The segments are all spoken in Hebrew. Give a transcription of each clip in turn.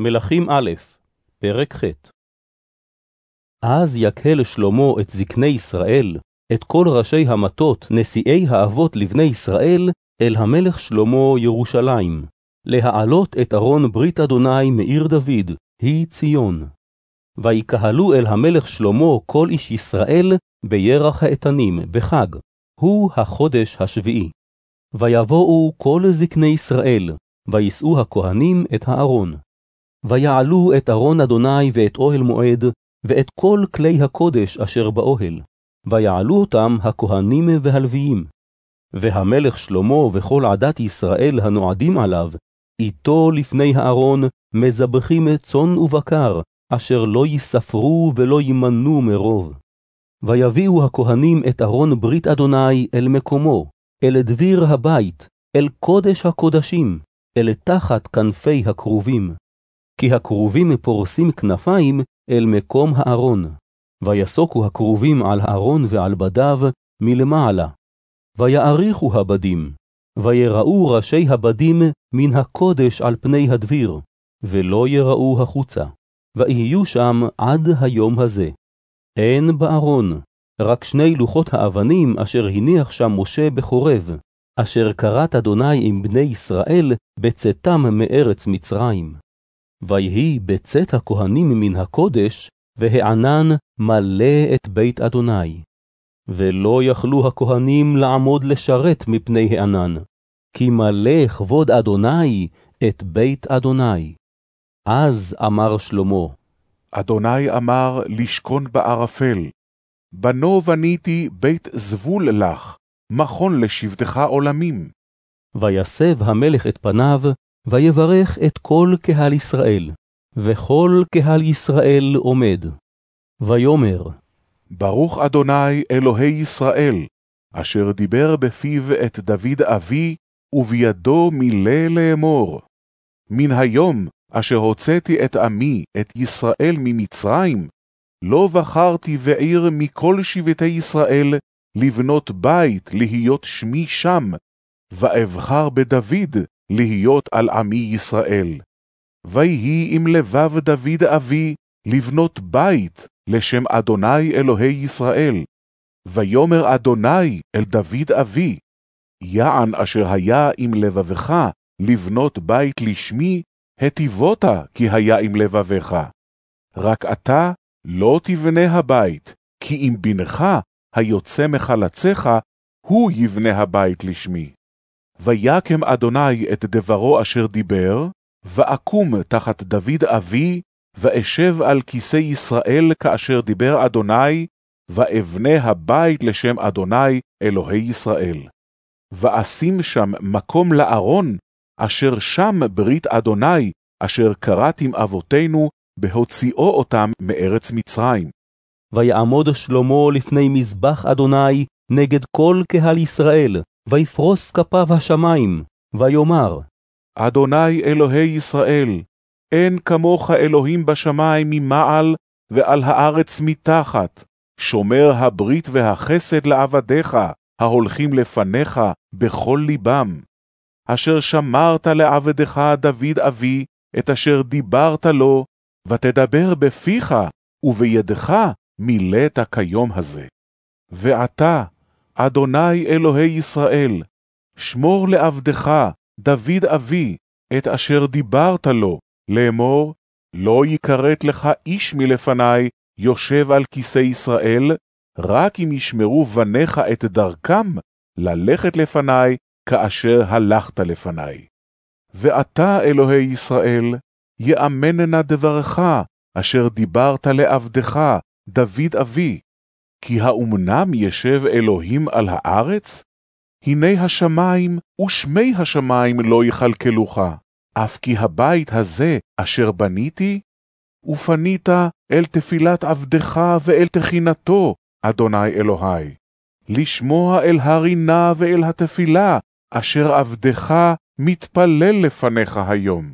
מלכים א', פרק ח' אז יקהל שלמה את זקני ישראל, את כל ראשי המטות, נשיאי האבות לבני ישראל, אל המלך שלמה ירושלים, להעלות את ארון ברית אדוני מעיר דוד, היא ציון. ויקהלו אל המלך שלמה כל איש ישראל בירח האיתנים, בחג, הוא החודש השביעי. ויבואו כל זקני ישראל, וישאו הכהנים את הארון. ויעלו את ארון אדוני ואת אוהל מועד, ואת כל כלי הקודש אשר באוהל, ויעלו אותם הכהנים והלוויים. והמלך שלמה וכל עדת ישראל הנועדים עליו, איתו לפני הארון מזבחים צאן ובקר, אשר לא יספרו ולא ימנו מרוב. ויביאו הכהנים את ארון ברית אדוני אל מקומו, אל דביר הבית, אל קודש הקודשים, אל תחת כנפי הכרובים. כי הכרובים פורסים כנפיים אל מקום הארון, ויסוקו הכרובים על הארון ועל בדיו מלמעלה. ויעריכו הבדים, ויראו ראשי הבדים מן הקודש על פני הדביר, ולא יראו החוצה, ויהיו שם עד היום הזה. אין בארון, רק שני לוחות האבנים אשר הניח שם משה בחורב, אשר כרת אדוני עם בני ישראל בצאתם מארץ מצרים. ויהי בצאת הכהנים מן הקודש, והענן מלא את בית אדוני. ולא יכלו הכהנים לעמוד לשרת מפני הענן, כי מלא כבוד אדוני את בית אדוני. אז אמר שלמה, אדוני אמר לשכון בערפל, בנו בניתי בית זבול לך, מכון לשבטך עולמים. ויסב המלך את פניו, ויברך את כל קהל ישראל, וכל קהל ישראל עומד. ויאמר, ברוך אדוני אלוהי ישראל, אשר דיבר בפיו את דוד אבי, ובידו מילא לאמור. מן היום אשר הוצאתי את עמי, את ישראל ממצרים, לא בחרתי בעיר מכל שבטי ישראל לבנות בית להיות שמי שם, ואבחר בדוד להיות על עמי ישראל. ויהי עם לבב דוד אבי לבנות בית לשם אדוני אלוהי ישראל. ויאמר אדוני אל דוד אבי, יען אשר היה עם לבבך לבנות בית לשמי, היטיבות כי היה עם לבבך. רק אתה לא תבנה הבית, כי אם בנך היוצא מחלציך, הוא יבנה הבית לשמי. ויקם אדוני את דברו אשר דיבר, ואקום תחת דוד אבי, ואשב על כיסא ישראל כאשר דיבר אדוני, ואבנה הבית לשם אדוני אלוהי ישראל. ואשים שם מקום לארון, אשר שם ברית אדוני, אשר כרת עם אבותינו, בהוציאו אותם מארץ מצרים. ויעמוד שלמה לפני מזבח אדוני נגד כל קהל ישראל, ויפרוס כפיו השמיים, ויאמר, אדוני אלוהי ישראל, אין כמוך אלוהים בשמיים ממעל, ועל הארץ מתחת, שומר הברית והחסד לעבדיך, ההולכים לפניך בכל ליבם. אשר שמרת לעבדך דוד אבי, את אשר דיברת לו, ותדבר בפיך, ובידך מילאת כיום הזה. ועתה, אדוני אלוהי ישראל, שמור לעבדך, דוד אבי, את אשר דיברת לו, לאמור, לא יכרת לך איש מלפני, יושב על כיסא ישראל, רק אם ישמרו בניך את דרכם, ללכת לפני, כאשר הלכת לפני. ועתה, אלוהי ישראל, יאמננה דברך, אשר דיברת לעבדך, דוד אבי, כי האומנם ישב אלוהים על הארץ? הנה השמיים ושמי השמיים לא יכלכלוך, אף כי הבית הזה אשר בניתי, ופנית אל תפילת עבדך ואל תחינתו, אדוני אלוהי, לשמוע אל הרינה ואל התפילה, אשר עבדך מתפלל לפניך היום.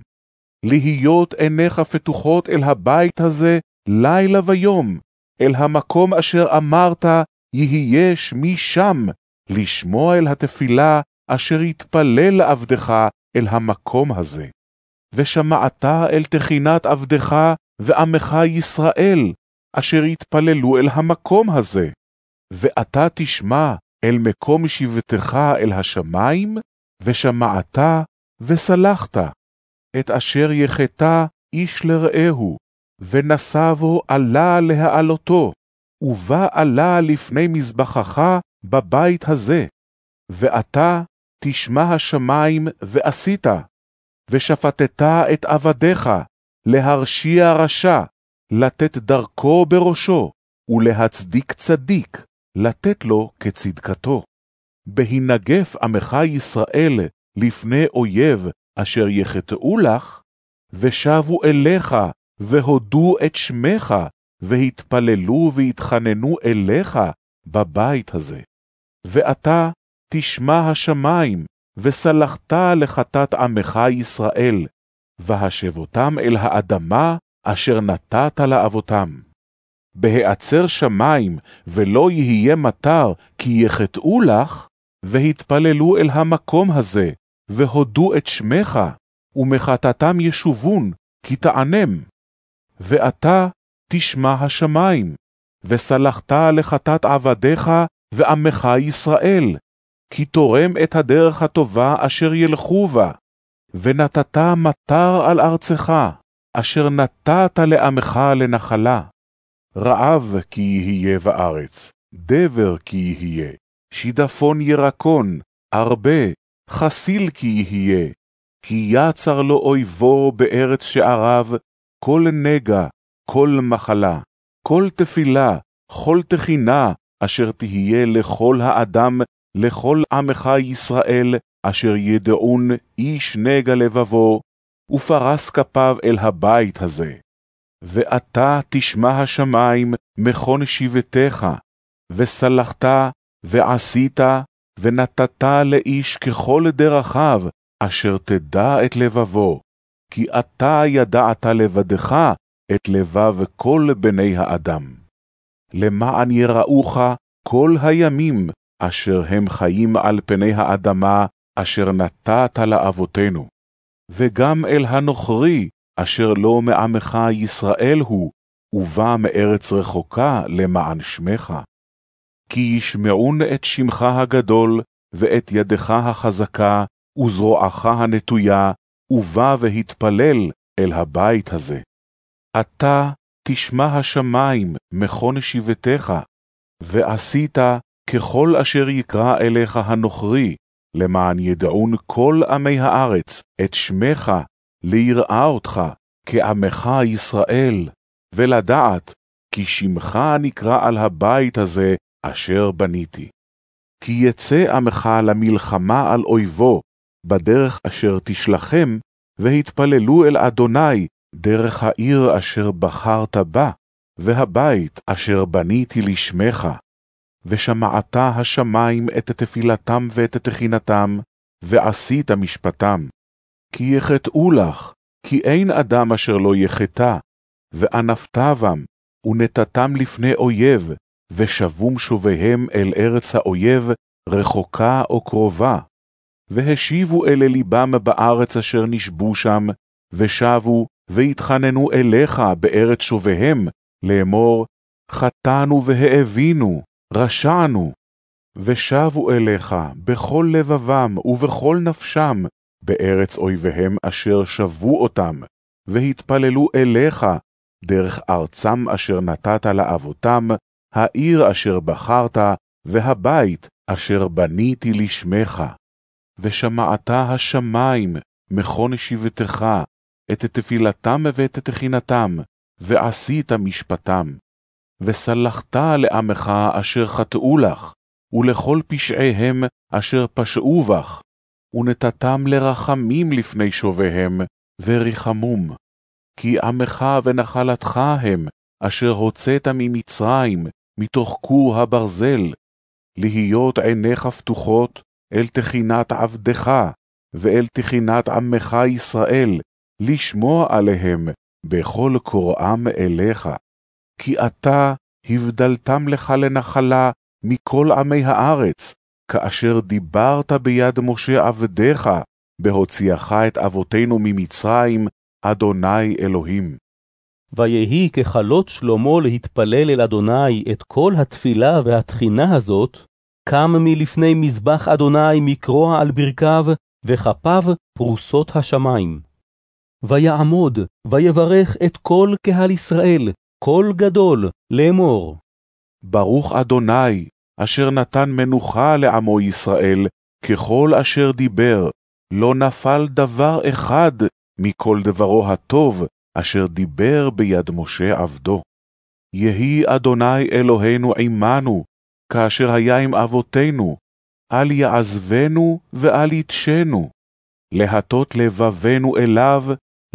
להיות עיניך פתוחות אל הבית הזה לילה ויום, אל המקום אשר אמרת, יהיה שמי שם, לשמוע אל התפילה אשר יתפלל לעבדך אל המקום הזה. ושמעת אל תחינת עבדך ועמך ישראל, אשר יתפללו אל המקום הזה. ואתה תשמע אל מקום שבטך אל השמיים, ושמעת וסלחת. את אשר יחטא איש לרעהו, ונשא בו עלה להעלותו, ובא עלה לפני מזבחך בבית הזה. ואתה תשמע השמיים ועשית, ושפטת את עבדיך, להרשיע רשע, לתת דרכו בראשו, ולהצדיק צדיק, לתת לו כצדקתו. בהנגף עמך ישראל לפני אויב אשר יחטאו לך, ושבו אליך, והודו את שמך, והתפללו והתחננו אליך בבית הזה. ואתה תשמע השמיים, וסלחת לחטאת עמך ישראל, והשבותם אל האדמה אשר נתת לאבותם. בהיעצר שמים, ולא יהיה מטר, כי יחטאו לך, והתפללו אל המקום הזה, והודו את שמך, ומחטאתם ישובון, כי תענם. ואתה תשמע השמיים, וסלחת לחטאת עבדיך ועמך ישראל, כי תורם את הדרך הטובה אשר ילכו בה, ונתת מטר על ארצך, אשר נתת לעמך לנחלה. רעב כי יהיה בארץ, דבר כי יהיה, שידפון ירקון, הרבה, חסיל כי יהיה, כי יצר לו אויבו בארץ שעריו, כל נגע, כל מחלה, כל תפילה, כל תחינה, אשר תהיה לכל האדם, לכל עמך ישראל, אשר ידעון איש נגע לבבו, ופרס כפיו אל הבית הזה. ואתה תשמע השמיים מכון שיבתך, וסלחת, ועשית, ונתת לאיש ככל דרכיו, אשר תדע את לבבו, כי אתה ידעת לבדך את לבב כל בני האדם. למען יראוך כל הימים אשר הם חיים על פני האדמה, אשר נתת לאבותינו. וגם אל הנוכרי, אשר לא מעמך ישראל הוא, ובא מארץ רחוקה למען שמך. כי ישמעון את שמך הגדול, ואת ידך החזקה, וזרועך הנטויה, ובא והתפלל אל הבית הזה. אתה תשמע השמיים מכון שיבתך, ועשית ככל אשר יקרא אליך הנוכרי, למען ידעון כל עמי הארץ את שמך, ליראה אותך כעמך ישראל, ולדעת כי שמך נקרא על הבית הזה אשר בניתי. כי יצא עמך למלחמה על אויבו, בדרך אשר תשלחם, והתפללו אל אדוני דרך העיר אשר בחרת בה, והבית אשר בניתי לשמך. ושמעת השמיים את תפילתם ואת תחינתם, ועשית משפטם. כי יחטאו לך, כי אין אדם אשר לא יחטא, וענפת בם, ונתתם לפני אויב, ושבום שוביהם אל ארץ האויב, רחוקה או קרובה. והשיבו אלה ליבם בארץ אשר נשבו שם, ושבו, והתחננו אליך בארץ שוביהם, לאמור, חטאנו והאבינו, רשענו. ושבו אליך בכל לבבם ובכל נפשם, בארץ אויביהם אשר שבו אותם, והתפללו אליך, דרך ארצם אשר נתת לאבותם, העיר אשר בחרת, והבית אשר בניתי לשמך. ושמעת השמיים, מכון שבטך, את תפילתם ואת תחינתם, ועשית משפטם. וסלחת לעמך אשר חטאו לך, ולכל פשעיהם אשר פשעו בך, ונתתם לרחמים לפני שוביהם, וריחמום. כי עמך ונחלתך הם, אשר הוצאת ממצרים, מתוך כור הברזל, להיות עיניך פתוחות אל תחינת עבדך, ואל תחינת עמך ישראל, לשמוע עליהם בכל קוראם אליך. כי אתה הבדלתם לך לנחלה מכל עמי הארץ, כאשר דיברת ביד משה עבדיך, בהוציאך את אבותינו ממצרים, אדוני אלוהים. ויהי ככלות שלמה להתפלל אל אדוני את כל התפילה והתחינה הזאת, קם מלפני מזבח אדוני מקרוע על ברכיו, וכפיו פרוסות השמיים. ויעמוד, ויברך את כל קהל ישראל, קול גדול, לאמור. ברוך אדוני, אשר נתן מנוחה לעמו ישראל, ככל אשר דיבר, לא נפל דבר אחד מכל דברו הטוב, אשר דיבר ביד משה עבדו. יהי אדוני אלוהינו עמנו, כאשר היה עם אבותינו, אל יעזבנו ואל יתשנו, להטות לבבנו אליו,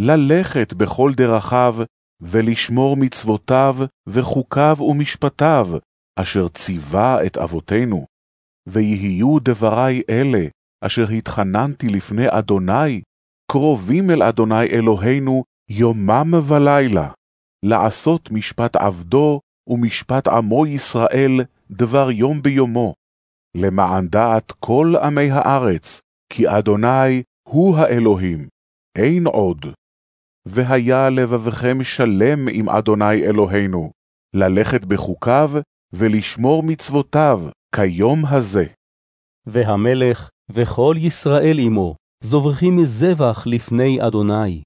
ללכת בכל דרכיו, ולשמור מצוותיו וחוקיו ומשפטיו, אשר ציווה את אבותינו. ויהיו דברי אלה, אשר התחננתי לפני אדוני, קרובים אל אדוני אלוהינו יומם ולילה, לעשות משפט עבדו ומשפט עמו ישראל דבר יום ביומו, למען דעת כל עמי הארץ, כי אדוני הוא האלוהים, אין עוד. והיה לבבכם שלם עם אדוני אלוהינו, ללכת בחוקיו ולשמור מצוותיו כיום הזה. והמלך וכל ישראל עמו, זובחים זבח לפני אדוני.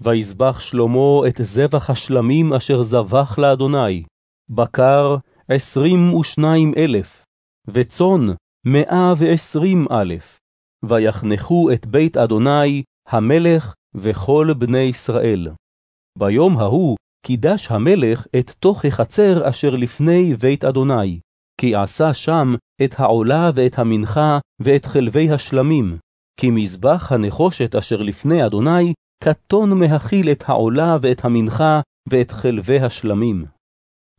ויזבח שלמה את זבח השלמים אשר זבח לאדוני, בקר עשרים ושניים אלף, וצאן מאה ועשרים אלף. ויחנכו את בית אדוני, המלך וכל בני ישראל. ביום ההוא קידש המלך את תוך החצר אשר לפני בית אדוני, כי עשה שם את העולה ואת המנחה ואת חלבי השלמים, כי מזבח הנחושת אשר לפני אדוני, קטון מהכיל את העולה ואת המנחה ואת חלבי השלמים.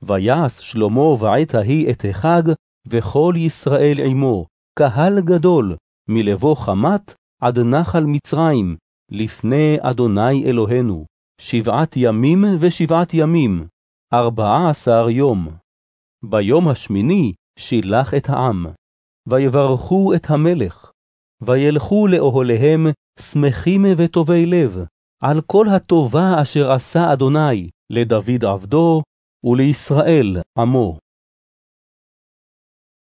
ויעש שלמה בעת ההיא את החג, וכל ישראל עמו, קהל גדול, מלבוא חמת עד נחל מצרים, לפני אדוני אלוהינו, שבעת ימים ושבעת ימים, ארבעה עשר יום. ביום השמיני שילח את העם, ויברכו את המלך, וילכו לאוהליהם שמחים וטובי לב, על כל הטובה אשר עשה אדוני לדוד עבדו, ולישראל עמו.